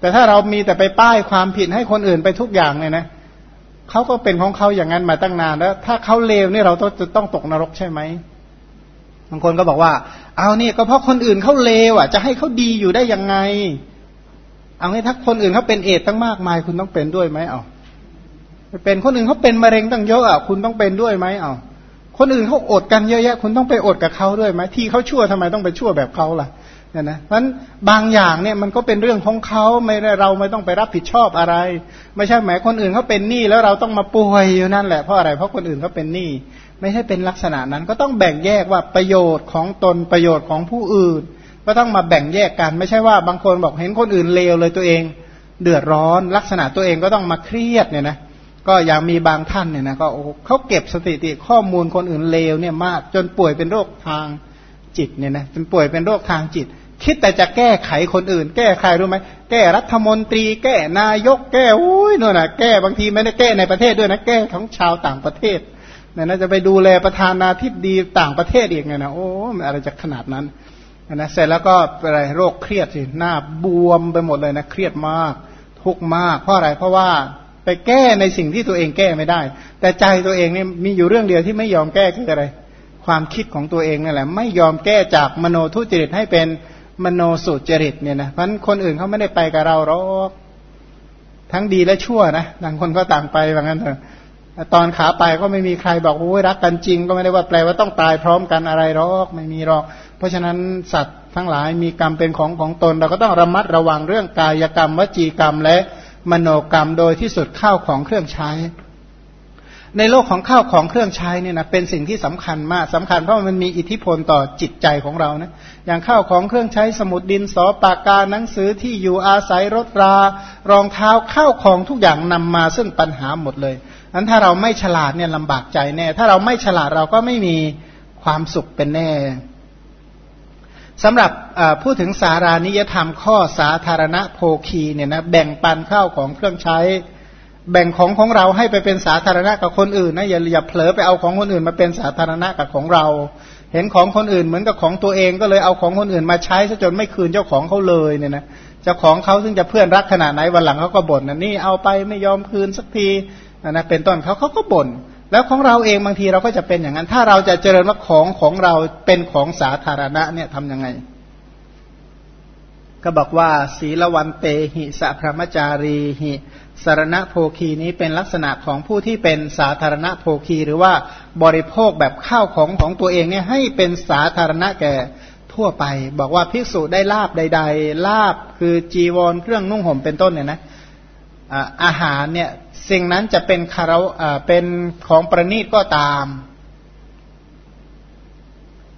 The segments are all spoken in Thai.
แต่ถ้าเรามีแต่ไปป้ายความผิดให้คนอื่นไปทุกอย่างเนี่ยนะเขาก็เป็นของเขาอย่างนั้นมาตั้งนานแล้ว ถ้าเขาเลวนี่เราต้องจะต้องตกนรกใช่ไหมบางคนก็บอกว่า เอาเนี่ยก็เพราะคนอื่นเขาเลวอะ จะให้เขาดีอยู่ได้ยังไง เอางี้ถ้าคนอื่นเขาเป็นเอดตั้งมากมาย คุณต้องเป็นด้วยไหมเอาเป็นคนอื่นเขาเป็นมะเร็งตั้งเยอะอะคุณต้องเป็นด้วยไหมเอาคนอื่นเขาอดกันเยอะแยะ คุณต้องไปอดกับเขาด้วยไหมที่เขาชั่วทำไมต้องไปชั่วแบบเขาล่ะ เนี่ยนะเพราะบางอย่างเนี่ยมันก็เป็นเรื่องของเขาไม่ได้เราไม่ต้องไปรับผิดชอบอะไร ไม่ใช่แหมคนอื่นเขาเป็นหนี้แล้วเราต้องมาป่วยอยู่นั่นแหละเพราะอะไรเพราะคนอื่นเขาเป็นหนี้ไม่ใช่เป็นลักษณะนั้นก็ต้องแบ่งแยกว่าประโยชน์ของตนประโยชน์ของผู้อื่น ก็ต้องมาแบ่งแยกกัน ไม่ใช่ว่าบางคนบอกเห็นคนอื่นเลวเลยตัวเอง เดือดร้อน ลักษณะตัวเองก็ต้องมาเครียดเนี่ยนะก็อย่างมีบางท่านเนี่ยนะก็เขาเก็บสถิติข้อมูลคนอื่นเลวเนี่ยมากจนป่วยเป็นโรคทางจิตเนี่ยนะจนป่วยเป็นโรคทางจิต คิดแต่จะแก้ไขคนอื่น แก้ใครรู้ไหมแก้รัฐมนตรี แก้นายก แก้อุ้ยนู่นน่ะแก้บางทีไม่ได้แก้ในประเทศด้วยนะแก้ของชาวต่างประเทศนี่ยนะจะไปดูแลประธานาธิบดีต่างประเทศอีกไงนะโอ้อะไรจะขนาดนั้นนะเสร็จแล้วก็อะไรโรคเครียดสิหน้าบวมไปหมดเลยนะเครียดมาก ทุกมาก เพราะอะไรเพราะว่าไปแก้ในสิ่งที่ตัวเองแก้ไม่ได้ แต่ใจตัวเองเนี่ยมีอยู่เรื่องเดียวที่ไม่ยอมแก้คืออะไร ความคิดของตัวเองนั่นแหละ ไม่ยอมแก้จากมโนทุจริตให้เป็น มโนสุจริตเนี่ยนะเพราะคนอื่นเขาไม่ได้ไปกับเราหรอกทั้งดีและชั่วนะต่างคนก็ต่างไปแบบนั้นเถอะตอนขาไปก็ไม่มีใครบอกโอ้ยรักกันจริง ก็ไม่ได้ว่าแปลว่าต้องตายพร้อมกันอะไรหรอกไม่มีหรอก เพราะฉะนั้นสัตว์ทั้งหลายมีกรรมเป็นของของตน เราก็ต้องระมัดระวังเรื่องกายกรรม วจีกรรมและมโนกรรมโดยที่สุดข้าวของเครื่องใช้ ในโลกของข้าวของเครื่องใช้เนี่ยนะเป็นสิ่งที่สำคัญมากสำคัญเพราะมันมีอิทธิพลต่อจิตใจของเรานะอย่างข้าวของเครื่องใช้สมุดดินสอปากกาหนังสือที่อยู่อาศัยรถรารองเท้าข้าวของทุกอย่างนำมาซึ่งปัญหาหมดเลยนั้นถ้าเราไม่ฉลาดเนี่ยลำบากใจแน่ ถ้าเราไม่ฉลาดเราก็ไม่มีความสุขเป็นแน่สำหรับพูดถึงสารานิยธรรมข้อสาธารณโภคีเนี่ยนะแบ่งปันข้าวของเครื่องใช้ แบ่งของของเราให้ไปเป็นสาธารณะกับคนอื่นนะอย่าอย่าเผลอไปเอาของคนอื่นมาเป็นสาธารณะกับของเรา เห็นของคนอื่นเหมือนกับของตัวเองก็เลยเอาของคนอื่นมาใช้ซะจนไม่คืนเจ้าของเขาเลยเนี่ยนะเจ้าของเขาซึ่งจะเพื่อนรักขนาดไหนวันหลังเขาก็บ่นนะนี่เอาไปไม่ยอมคืนสักทีนะเป็นต้นเขาเขาก็บ่นแล้วของเราเองบางทีเราก็จะเป็นอย่างนั้น ถ้าเราจะเจริญว่าของของเราเป็นของสาธารณะเนี่ยทำยังไง ก็บอกว่า ศีลวันเตหิสัพรมจารีหิ สารณโภคีนี้เป็นลักษณะของผู้ที่เป็นสาธารณโภคีหรือว่าบริโภคแบบข้าวของของตัวเองเนี่ยให้เป็นสาธารณะแก่ทั่วไป บอกว่าภิกษุได้ลาบใด ๆ ลาบคือจีวรเครื่องนุ่งห่มเป็นต้นเนี่ยนะอาหารเนี่ยสิ่งนั้นจะเป็นคารวเป็นของประณีตก็ตาม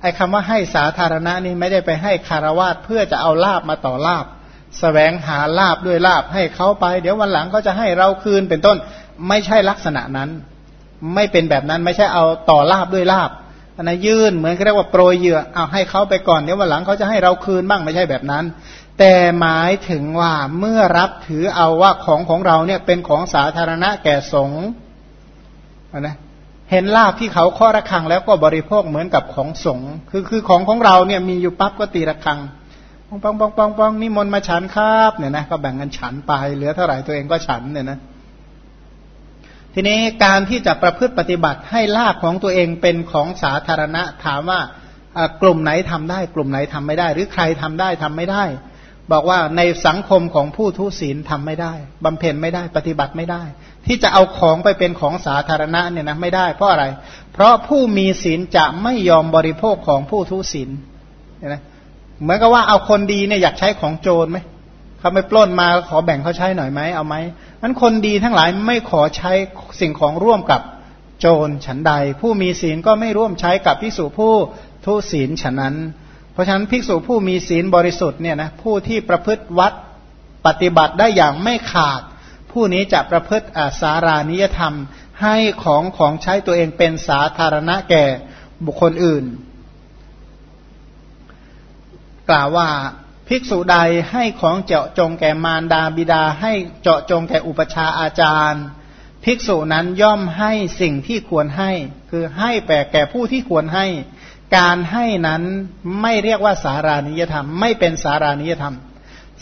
ไอ้คำว่าให้สาธารณะนี่ไม่ได้ไปให้คารวาสเพื่อจะเอาลาบมาต่อลาบ แสวงหาลาบด้วยลาบให้เขาไป เดี๋ยววันหลังเขาจะให้เราคืนเป็นต้น ไม่ใช่ลักษณะนั้น ไม่เป็นแบบนั้นไม่ใช่เอาต่อลาบด้วยลาบอันนั้นยื่นเหมือนเรียกว่าโปรยเหยื่อเอาให้เขาไปก่อนเดี๋ยววันหลังเขาจะให้เราคืนบ้างไม่ใช่แบบนั้น แต่หมายถึงว่าเมื่อรับถือเอาว่าของของเราเนี่ยเป็นของสาธารณะแก่สงฆ์นะเห็นลาบที่เขาข้อระฆังแล้วก็บริโภคเหมือนกับของสงฆ์คือคือของของเราเนี่ยมีอยู่ปั๊บก็ตีระฆัง ปองปองปองปองปองนิมนต์มาฉันครับเนี่ยนะก็แบ่งกันฉันไปเหลือเท่าไหร่ตัวเองก็ฉันเนี่ยนะทีนี้การที่จะประพฤติปฏิบัติให้ลาบของตัวเองเป็นของสาธารณะ ถามว่ากลุ่มไหนทำได้ กลุ่มไหนทำไม่ได้ หรือใครทำได้ทำไม่ได้ บอกว่าในสังคมของผู้ทุศีลทำไม่ได้บำเพ็ญไม่ได้ปฏิบัติไม่ได้ ที่จะเอาของไปเป็นของสาธารณะเนี่ยนะไม่ได้ เพราะอะไร เพราะผู้มีศีลจะไม่ยอมบริโภคของผู้ทุศีลเห็นไหม เหมือนกับว่าเอาคนดีเนี่ยอยากใช้ของโจรไหมเขาไม่ปล้นมาขอแบ่งเขาใช้หน่อยไหมเอาไหมนั้นคนดีทั้งหลายไม่ขอใช้สิ่งของร่วมกับโจรฉันใด ผู้มีศีลก็ไม่ร่วมใช้กับพิสูจผู้ทุศีลฉะนั้น เพราะฉะนั้นภิกษุผู้มีศีลบริสุทธิ์เนี่ยนะผู้ที่ประพฤติวัดปฏิบัติได้อย่างไม่ขาด ผู้นี้จะประพฤติอาสารานิยธรรม ให้ของของใช้ตัวเองเป็นสาธารณะแก่บุคคลอื่น กล่าวว่าภิกษุใดให้ของเจาะจงแก่มารดาบิดา ให้เจาะจงแก่อุปชาอาจารย์ ภิกษุนั้นย่อมให้สิ่งที่ควรให้ คือให้แก่แก่ผู้ที่ควรให้ การให้นั้นไม่เรียกว่าสารานิยธรรม ไม่เป็นสารานิยธรรม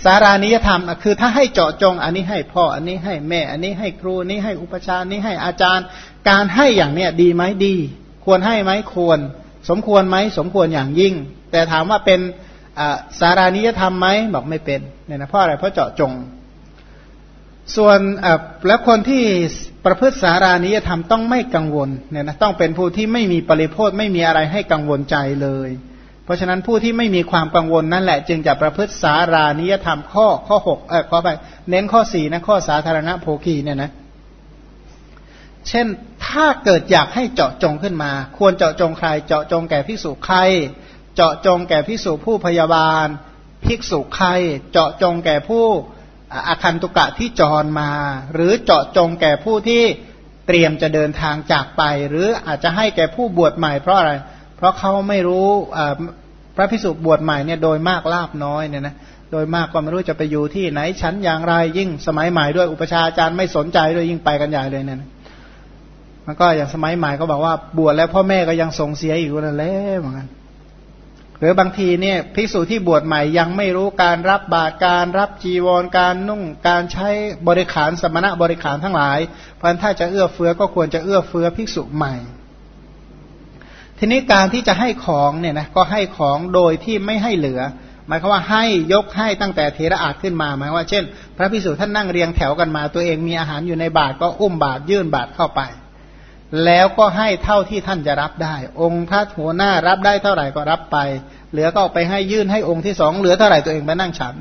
สารานิยธรรมคือถ้าให้เจาะจง อันนี้ให้พ่ออันนี้ให้แม่ อันนี้ให้ครูอันนี้ให้อุปชาอันนี้ให้อาจารย์ การให้อย่างเนี้ยดีไหมดี ควรให้ไหมควร สมควรไหมสมควรอย่างยิ่ง แต่ถามว่าเป็น สารานิยธรรมไหมบอกไม่เป็นเนี่ยนะเพราะอะไรเพราะเจาะจง ส่วนแล้วคนที่ประพฤติสารานิยธรรมต้องไม่กังวลเนี่ยนะต้องเป็นผู้ที่ไม่มีปริโภทไม่มีอะไรให้กังวลใจเลย เพราะฉะนั้นผู้ที่ไม่มีความกังวลนั่นแหละ จึงจะประพฤติสารานิยธรรมข้อข้อหกเออข้อไปเน้นข้อสี่นะข้อสาธารณโภคีเนี่ยนะเช่นถ้าเกิดอยากให้เจาะจงขึ้นมา ควรเจาะจงใครเจาะจงแก่ภิกษุใคร เจาะจงแก่ภิกษุผู้พยาบาล ภิกษุใคร เจาะจงแก่ผู้อาคันตุกะที่จรมา หรือเจาะจงแก่ผู้ที่เตรียมจะเดินทางจากไป หรืออาจจะให้แก่ผู้บวชใหม่เพราะอะไร เพราะเขาไม่รู้พระพิสุบวชใหม่เนี่ยโดยมากลาบน้อยเนี่ยนะโดยมากก็ไม่รู้จะไปอยู่ที่ไหนชั้นอย่างไรยิ่งสมัยใหม่ด้วยอุปชาอาจารย์ไม่สนใจด้วยยิ่งไปกันใหญ่เลยเนี่ยมันก็อย่างสมัยใหม่ก็บอกว่าบวชแล้วพ่อแม่ก็ยังส่งเสียอยู่นั่นแหละเหมือนกัน หรือบางทีเนี่ยภิกษุที่บวชใหม่ยังไม่รู้การรับบาตรการรับจีวรการนุ่งการใช้บริขารสมณะบริขารทั้งหลาย เพราะถ้าจะเอื้อเฟื้อก็ควรจะเอื้อเฟื้อภิกษุใหม่ ทีนี้การที่จะให้ของเนี่ยนะก็ให้ของโดยที่ไม่ให้เหลือ หมายความว่าให้ยกให้ตั้งแต่เทระอาจขึ้นมาหมายว่าเช่น พระพิสุท่านนั่งเรียงแถวกันมา ตัวเองมีอาหารอยู่ในบาทก็อุ้มบาทยื่นบาทเข้าไป แล้วก็ให้เท่าที่ท่านจะรับได้ องค์พระหัวหน้ารับได้เท่าไหร่ก็รับไป เหลือก็ไปให้ยื่นให้องค์ที่สองเหลือเท่าไหร่ตัวเองไปนั่งฉัน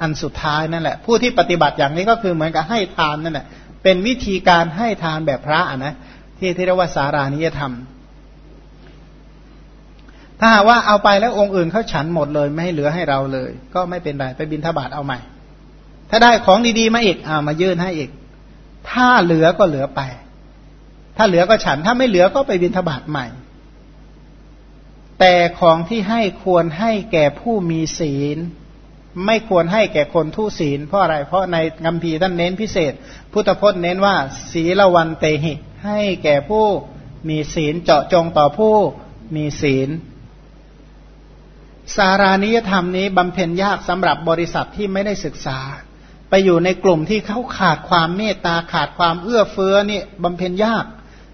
อันสุดท้ายนั่นแหละ ผู้ที่ปฏิบัติอย่างนี้ก็คือเหมือนกับให้ทานนั่นแหละเป็นวิธีการให้ทานแบบพระนะที่ที่เรียกว่าสารานิยธรรม ถ้าว่าเอาไปแล้วองค์อื่นเขาฉันหมดเลยไม่ให้เหลือให้เราเลย ก็ไม่เป็นไรไปบินทบาทเอาใหม่ ถ้าได้ของดีๆมาอีกอ่ามายื่นให้อีก ถ้าเหลือก็เหลือไป ถ้าเหลือก็ฉัน ถ้าไม่เหลือก็ไปบินทบาทใหม่ แต่ของที่ให้ควรให้แก่ผู้มีศีล ไม่ควรให้แก่คนทุศีล เพราะอะไร เพราะในกัมพีท่านเน้นพิเศษ พุทธพจน์เน้นว่า ศีลวันเตหิ ให้แก่ผู้มีศีลเจาะจงต่อผู้มีศีล สารานิยธรรมนี้บำเพ็ญยากสำหรับบริษัทที่ไม่ได้ศึกษา ไปอยู่ในกลุ่มที่เขาขาดความเมตตาขาดความเอื้อเฟื้อนี่บำเพ็ญยาก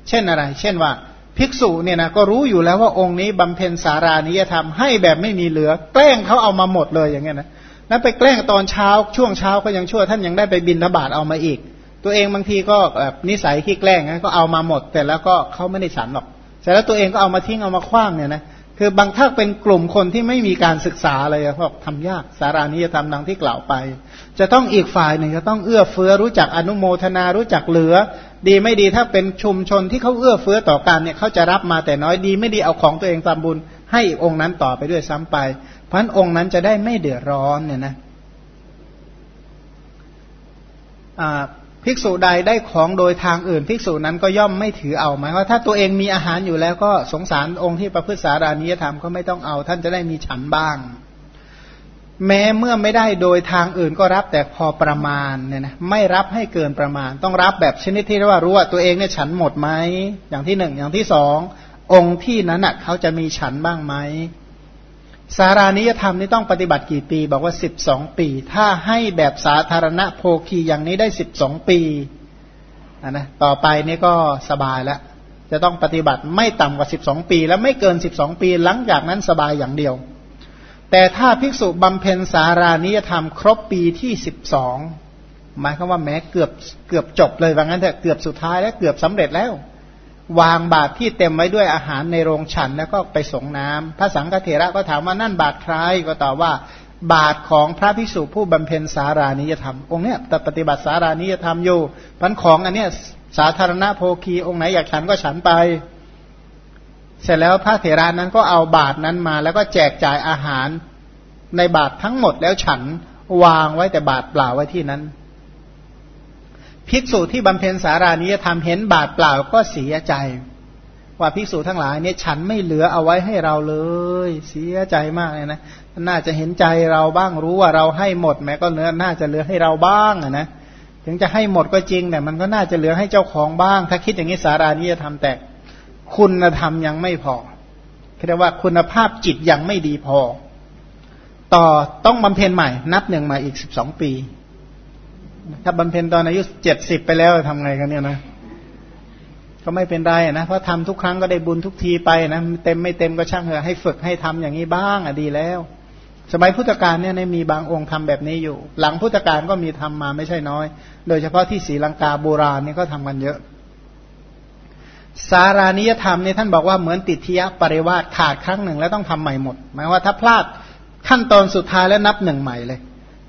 เช่นอะไร เช่นว่าภิกษุเนี่ยนะก็รู้อยู่แล้วว่าองค์นี้บำเพ็ญสารานิยธรรมให้แบบไม่มีเหลือ แกล้งเขาเอามาหมดเลยอย่างเงี้ยนะแล้วไปแกล้งตอนเช้าช่วงเช้าก็ยังชั่วท่านยังได้ไปบินทบาทเอามาอีก ตัวเองบางทีก็แบบนิสัยขี้แกล้งก็เอามาหมด แต่แล้วก็เขาไม่ได้ฉันหรอกเสร็จแล้วตัวเองก็เอามาทิ้งเอามาคว้างเนี่ยนะ คือบางถ้าเป็นกลุ่มคนที่ไม่มีการศึกษาอะไรพวกทำยากสารานิยธรรมดังที่กล่าวไป จะต้องอีกฝ่ายหนึ่งจะต้องเอื้อเฟื้อรู้จักอนุโมทนารู้จักเหลือ ดีไม่ดีถ้าเป็นชุมชนที่เขาเอื้อเฟื้อต่อกันเนี่ยเขาจะรับมาแต่น้อยดีไม่ดีเอาของตัวเองตามบุญ ให้องค์นั้นต่อไปด้วยซ้ำไป เพราะนั้นองค์นั้นจะได้ไม่เดือดร้อนเนี่ยนะ ภิกษุใดได้ของโดยทางอื่น ภิกษุนั้นก็ย่อมไม่ถือเอาหมายว่าถ้าตัวเองมีอาหารอยู่แล้วก็สงสารองค์ที่ประพฤติสารานิยธรรมก็ไม่ต้องเอา ท่านจะได้มีฉันบ้าง แม้เมื่อไม่ได้โดยทางอื่นก็รับแต่พอประมาณเนี่ยนะไม่รับให้เกินประมาณ ต้องรับแบบชนิดที่เรียกว่ารู้ว่าตัวเองเนี่ยฉันหมดไหมอย่างที่หนึ่งอย่างที่สององค์ที่นั้นอะเขาจะมีฉันบ้างไหม สารานิยธรรมนี่ต้องปฏิบัติกี่ปี บอกว่าสิบสองปี ถ้าให้แบบสาธารณโภคีอย่างนี้ได้สิบสองปีนะต่อไปนี่ก็สบายแล้วจะต้องปฏิบัติไม่ต่ำกว่าสิบสองปี และไม่เกินสิบสองปี หลังจากนั้นสบายอย่างเดียว แต่ถ้าภิกษุบำเพ็ญสารานิยธรรม ครบปีที่สิบสองหมายความว่าแม้เกือบเกือบจบเลยว่างั้นแต่เกือบสุดท้ายแล้วเกือบสำเร็จแล้ว วางบาตรที่เต็มไว้ด้วยอาหารในโรงฉันแล้วก็ไปส่งน้ำพระสังฆเถระก็ถามว่านั่นบาตรใครก็ตอบว่าบาตรของพระภิกษุผู้บำเพ็ญสารานิยธรรม องค์เนี้ยแต่ปฏิบัติสารานิยธรรมอยู่พันของอันเนี้ยสาธารณโภคีองค์ไหนอยากฉันก็ฉันไป เสร็จแล้วพระเถระนั้นก็เอาบาตรนั้นมา แล้วก็แจกจ่ายอาหารในบาตรทั้งหมดแล้วฉันวางไว้แต่บาตรเปล่าไว้ที่นั้น ภิกษุที่บำเพ็ญสารานิยธรรมเห็นบาดเปล่าก็เสียใจ ว่าภิกษุทั้งหลายเนี่ยฉันไม่เหลือเอาไว้ให้เราเลย เสียใจมากเลยนะน่าจะเห็นใจเราบ้างรู้ว่าเราให้หมดแม้ก็เนื้อน่าจะเหลือให้เราบ้างนะถึงจะให้หมดก็จริงแต่มันก็น่าจะเหลือให้เจ้าของบ้าง ถ้าคิดอย่างนี้สารานิยธรรมแต่คุณธรรมยังไม่พอเรียกว่าคุณภาพจิตยังไม่ดีพอ ต่อต้องบำเพ็ญใหม่ นับหนึ่งม่อีกสิบสองปี ถ้าบำเพ็ญตอนอายุเจ็ดสิบไปแล้วทำไงกันเนี่ยนะก็ไม่เป็นไรนะเพราะทำทุกครั้งก็ได้บุญทุกทีไปนะเต็มไม่เต็มก็ช่างเถอะให้ฝึกให้ทำอย่างนี้บ้างอะดีแล้ว สมัยพุทธกาลเนี่ยมีบางองค์ทำแบบนี้อยู่ หลังพุทธกาลก็มีทำมาไม่ใช่น้อย โดยเฉพาะที่ศรีลังกาโบราณนี่ก็ทำกันเยอะ สารานิยธรรมนี่ท่านบอกว่าเหมือนติทยปริวาสขาดครั้งหนึ่งแล้วต้องทำใหม่หมด หมายว่าถ้าพลาดขั้นตอนสุดท้ายแล้วนับหนึ่งใหม่เลย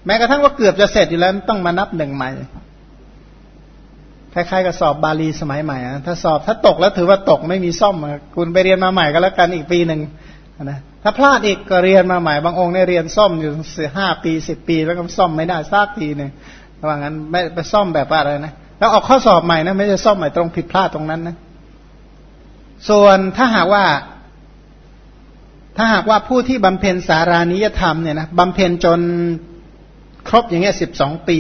แม้กระทั่งว่าเกือบจะเสร็จอยู่แล้วต้องมานับหนึ่งใหม่คล้ายๆกับสอบบาลีสมัยใหม่อะถ้าสอบถ้าตกแล้วถือว่าตกไม่มีซ่อมคุณไปเรียนมาใหม่ก็แล้วกันอีกปีหนึ่งนะถ้าพลาดอีกก็เรียนมาใหม่บางองค์เนี่ยเรียนซ่อมอยู่สี่ห้าปีสิบปี แล้วก็ซ่อมไม่ได้สักทีหนึ่งระหว่างนั้นไม่ไปซ่อมแบบอะไรนะแล้วออกข้อสอบใหม่นะไม่ใช่ซ่อมใหม่ตรงผิดพลาดตรงนั้นนะส่วนถ้าหากว่า ถ้าหากว่าผู้ที่บำเพ็ญสารานิยธรรมเนี่ยนะบำเพ็ญจน ครบอย่างเงี้ยสิบสองปี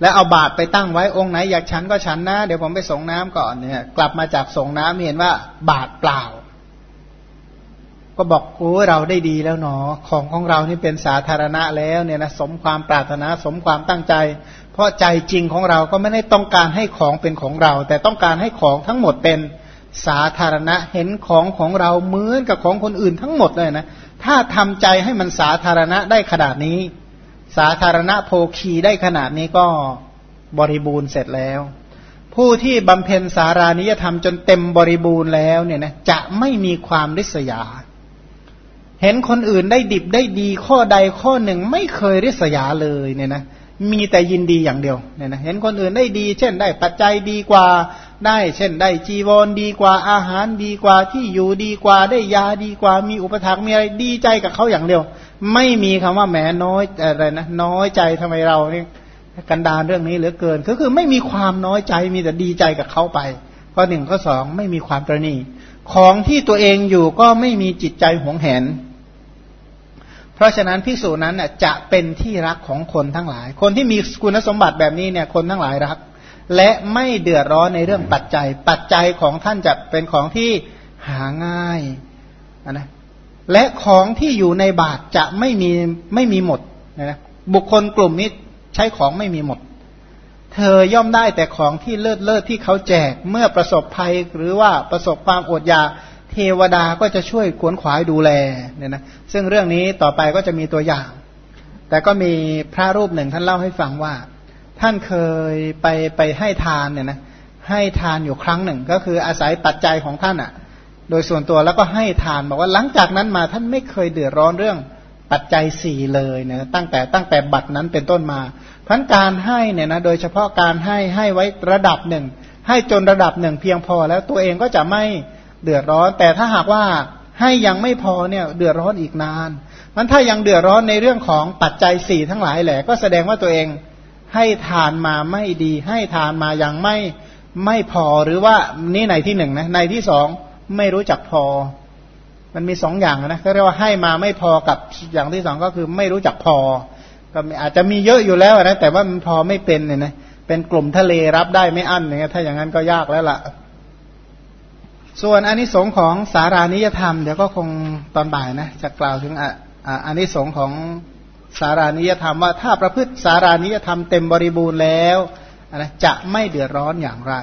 แล้วเอาบาตรไปตั้งไว้องค์ไหนอยากฉันก็ฉันนะ เดี๋ยวผมไปส่งน้ำก่อนเนี่ยกลับมาจากส่งน้ำเห็นว่าบาตรเปล่า ก็บอกโอ้เราได้ดีแล้วเนาะของของเรานี่เป็นสาธารณะแล้วเนี่ยนะสมความปรารถนาสมความตั้งใจ เพราะใจจริงของเราก็ไม่ได้ต้องการให้ของเป็นของเรา แต่ต้องการให้ของทั้งหมดเป็นสาธารณะเห็นของของเราเหมือนกับของคนอื่นทั้งหมดเลยนะ ถ้าทำใจให้มันสาธารณะได้ขนาดนี้ สาธารณโภคีได้ขนาดนี้ก็บริบูรณ์เสร็จแล้ว ผู้ที่บำเพ็ญสารานิยธรรมจนเต็มบริบูรณ์แล้วเนี่ยนะจะไม่มีความริษยา เห็นคนอื่นได้ดิบได้ดีข้อใดข้อหนึ่งไม่เคยริษยาเลยเนี่ยนะมีแต่ยินดีอย่างเดียวเนี่ยนะเห็นคนอื่นได้ดี เช่นได้ปัจจัยดีกว่าได้ เช่นได้จีวรดีกว่าอาหารดีกว่าที่อยู่ดีกว่าได้ยาดีกว่ามีอุปถัมภ์มีอะไรดีใจกับเขาอย่างเดียว ไม่มีคำว่าแหมน้อยอะไรนะน้อยใจทำไมเราเนี่ยกันดานเรื่องนี้เหลือเกิน ก็คือไม่มีความน้อยใจมีแต่ดีใจกับเขาไปข้อหนึ่งข้อสองไม่มีความประณีของที่ตัวเองอยู่ก็ไม่มีจิตใจหวงแหน เพราะฉะนั้นพิสูจนั้นจะเป็นที่รักของคนทั้งหลาย คนที่มีคุณสมบัติแบบนี้เนี่ยคนทั้งหลายรัก และไม่เดือดร้อนในเรื่องปัจจัย ปัจจัยของท่านจะเป็นของที่หาง่ายนะ และของที่อยู่ในบาทจะไม่มีไม่มีหมดนะบุคคลกลุ่มนี้ใช้ของไม่มีหมด เธอย่อมได้แต่ของที่เลิศเลิศที่เขาแจกเมื่อประสบภัยหรือว่าประสบความอดอยากเทวดาก็จะช่วยขวนขวายดูแลเนี่ยนะซึ่งเรื่องนี้ต่อไปก็จะมีตัวอย่าง แต่ก็มีพระรูปหนึ่งท่านเล่าให้ฟังว่า ท่านเคยไปไปให้ทานเนี่ยนะให้ทานอยู่ครั้งหนึ่งก็คืออาศัยปัจจัยของท่านอะ่ะ โดยส่วนตัวแล้วก็ให้ทานบอกว่าหลังจากนั้นมาท่านไม่เคยเดือดร้อนเรื่องปัจจัยสี่เลยเนี่ยตั้งแต่ตั้งแต่บัตรนั้นเป็นต้นมาพันการให้เนี่ยนะโดยเฉพาะการให้ให้ไว้ระดับหนึ่ง ให้จนระดับหนึ่งเพียงพอแล้วตัวเองก็จะไม่เดือดร้อน แต่ถ้าหากว่าให้ยังไม่พอเนี่ยเดือดร้อนอีกนานมันถ้ายังเดือดร้อนในเรื่องของปัจจัยสี่ทั้งหลายแหละ ก็แสดงว่าตัวเองให้ทานมาไม่ดี ให้ทานมายังไม่ไม่พอหรือว่านี่ในที่หนึ่งนะในที่สอง ไม่รู้จักพอ มันมีสองอย่างนะก็เรียกว่าให้มาไม่พอกับอย่างที่สองก็คือไม่รู้จักพอ ก็อาจจะมีเยอะอยู่แล้วนะแต่ว่ามันพอไม่เป็นเนี่ยนะเป็นกลุ่มทะเลรับได้ไม่อั้นเนี่ยถ้าอย่างนั้นก็ยากแล้วล่ะ ส่วนอนนิสงส์ของสารานิยธรรมเดี๋ยวก็คงตอนบ่ายนะจะกล่าวถึงอนนิสงส์ของสารานิยธรรมว่าถ้าประพฤติสารานิยธรรมเต็มบริบูรณ์แล้วนะจะไม่เดือดร้อนอย่างไร